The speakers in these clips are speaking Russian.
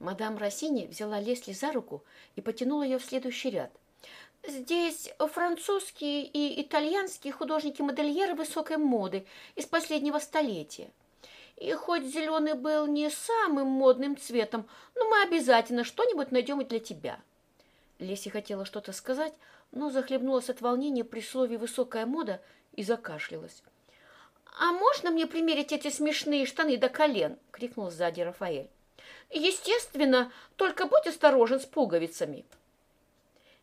Мадам Россини взяла Лесли за руку и потянула ее в следующий ряд. Здесь французские и итальянские художники-модельеры высокой моды из последнего столетия. И хоть зеленый был не самым модным цветом, но мы обязательно что-нибудь найдем и для тебя. Леси хотела что-то сказать, но захлебнулась от волнения при слове «высокая мода» и закашлялась. «А можно мне примерить эти смешные штаны до колен?» — крикнул сзади Рафаэль. «Естественно, только будь осторожен с пуговицами».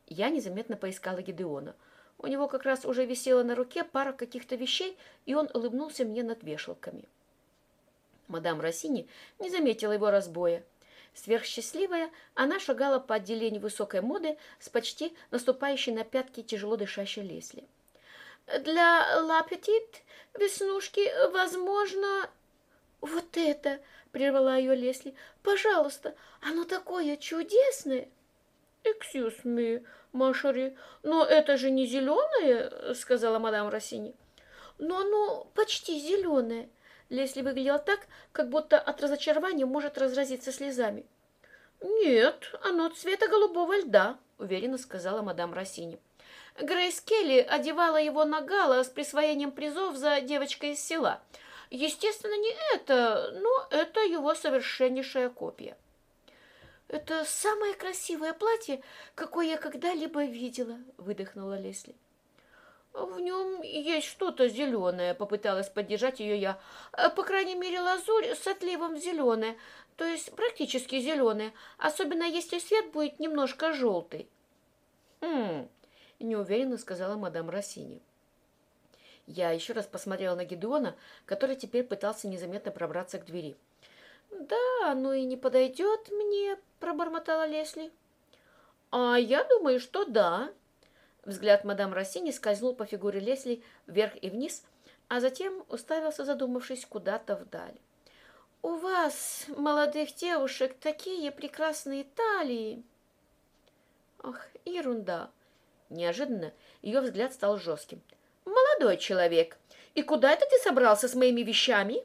Я незаметно поискала Гидеона. У него как раз уже висела на руке пара каких-то вещей, и он улыбнулся мне над вешалками. Мадам Россини не заметила его разбоя. Сверхсчастливая, она шагала по отделению высокой моды с почти наступающей на пятки тяжело дышащей Лесли. «Для Лапетит веснушки, возможно...» «Вот это!» — прервала ее Лесли. «Пожалуйста, оно такое чудесное!» «Excuse me, Машари, но это же не зеленое?» — сказала мадам Россини. «Но оно почти зеленое». Лесли выглядела так, как будто от разочарования может разразиться слезами. «Нет, оно цвета голубого льда», — уверенно сказала мадам Россини. Грейс Келли одевала его на гала с присвоением призов за девочкой из села. Естественно, не это, но это его совершеннейшая копия. «Это самое красивое платье, какое я когда-либо видела», — выдохнула Лесли. «В нем есть что-то зеленое», — попыталась поддержать ее я. «По крайней мере, лазурь с отливом зеленая, то есть практически зеленая, особенно если свет будет немножко желтый». «Хм», — неуверенно сказала мадам Россини. Я еще раз посмотрела на Гедеона, который теперь пытался незаметно пробраться к двери. «Да, оно и не подойдет мне», — пробормотала Лесли. «А я думаю, что да». Взгляд мадам Рассини скользнул по фигуре Лесли вверх и вниз, а затем уставился, задумавшись, куда-то вдаль. «У вас, молодых девушек, такие прекрасные талии!» «Ах, ерунда!» Неожиданно ее взгляд стал жестким. «Молодой человек, и куда это ты собрался с моими вещами?»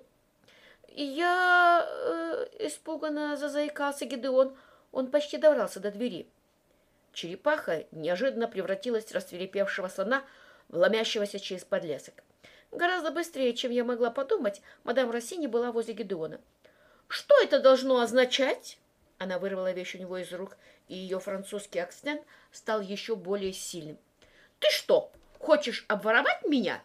«Я...» э, — испуганно зазаикался Гидеон. Он почти добрался до двери. Черепаха неожиданно превратилась в рассверепевшего слона, вломящегося через подлесок. Гораздо быстрее, чем я могла подумать, мадам Россини была возле Гедеона. «Что это должно означать?» Она вырвала вещь у него из рук, и ее французский акцент стал еще более сильным. «Ты что, хочешь обворовать меня?»